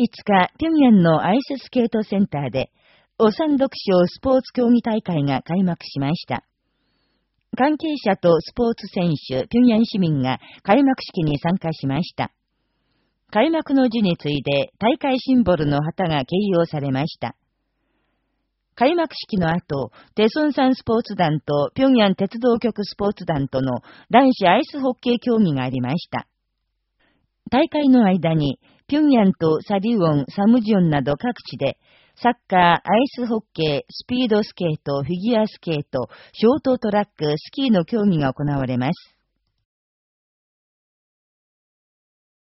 5日、平壌のアイススケートセンターで、オサン読賞スポーツ競技大会が開幕しました。関係者とスポーツ選手、平壌市民が開幕式に参加しました。開幕の字について大会シンボルの旗が掲揚されました。開幕式の後、テソンサンスポーツ団と平壌鉄道局スポーツ団との男子アイスホッケー競技がありました。大会の間に、平壌とサリウオン、サムジョンなど各地で、サッカー、アイスホッケー、スピードスケート、フィギュアスケート、ショートトラック、スキーの競技が行われます。